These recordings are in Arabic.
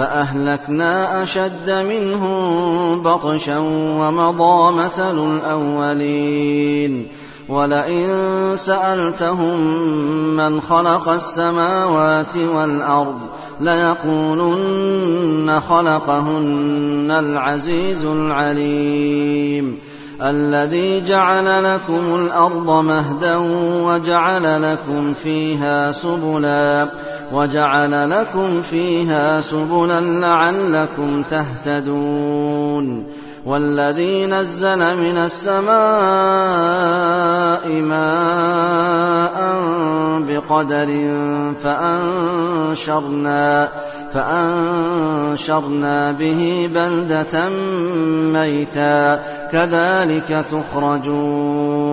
فأهلكنا أشد منهم بطشا ومضى مثل الأولين. ولئن سألتهم من خلق السماوات والأرض ليقولن خلقهن العزيز العليم. الذي جعل لكم الأرض مهدا وجعل لكم فيها سبلا. وجعل لكم فيها سبلا لعلكم تهتدون. والذي نزل من السماء ماء بقدر فأنشرنا فأنشرنا به بلدة ميتا. كذلك تخرجون.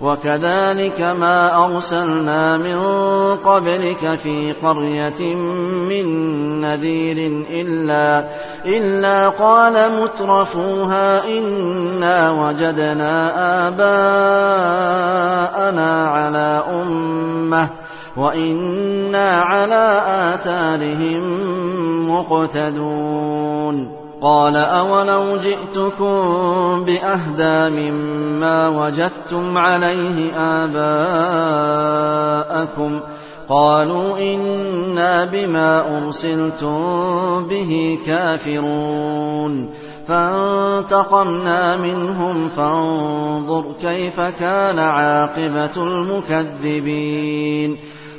وكذلك ما أرسلنا من قبلك في قرية من نذير إلا, إلا قال مترفوها إنا وجدنا آباءنا على أمة وإنا على آثارهم مقتدون. قال أولو جئتكم بأهدى مما وجدتم عليه آباءكم قالوا إنا بما أرسلتم به كافرون فانتقمنا منهم فانظر كيف كان عاقبة المكذبين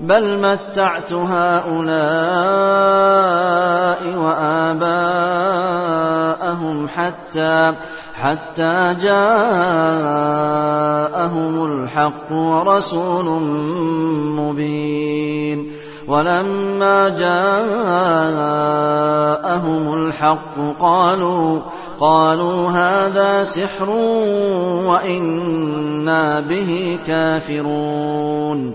بل متعت هؤلاء وآباءهم حتى حتى جاءهم الحق ورسول مبين. ولما جاءهم الحق قالوا قالوا هذا سحر وإنا به كافرون.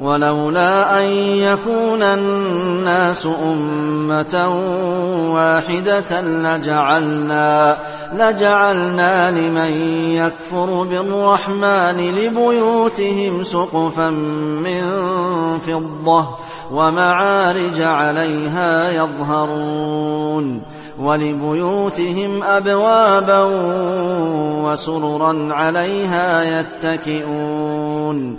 ولولا أن يكون الناس أمة واحدة لجعلنا لجعلنا لمن يكفر بالرحمن لبيوتهم سقفا من فضة ومعارج عليها يظهرون ولبيوتهم أبوابا وسررا عليها يتكئون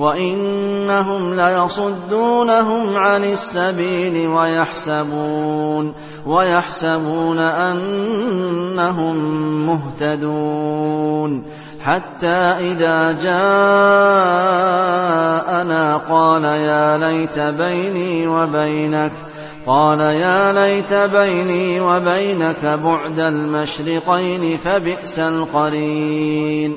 وإنهم ليصدونهم عن السبيل ويحسبون ويحسبون أنهم مهتدون حتى إذا جاءنا قال يا ليت بيني وبينك قال يا ليت بيني وبينك بعد المشرقين فبئس القرين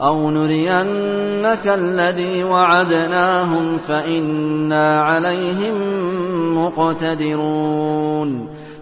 أو نرينك الذي وعدناهم فإنا عليهم مقتدرون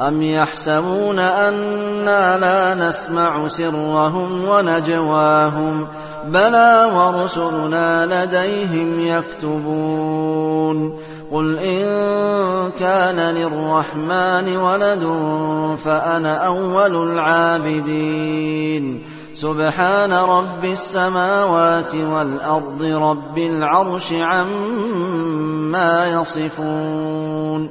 أم يحسبون أنا لا نسمع سرهم ونجواهم بلى ورسلنا لديهم يكتبون قل إن كان للرحمن ولد فأنا أول العابدين سبحان رب السماوات والأرض رب العرش عما يصفون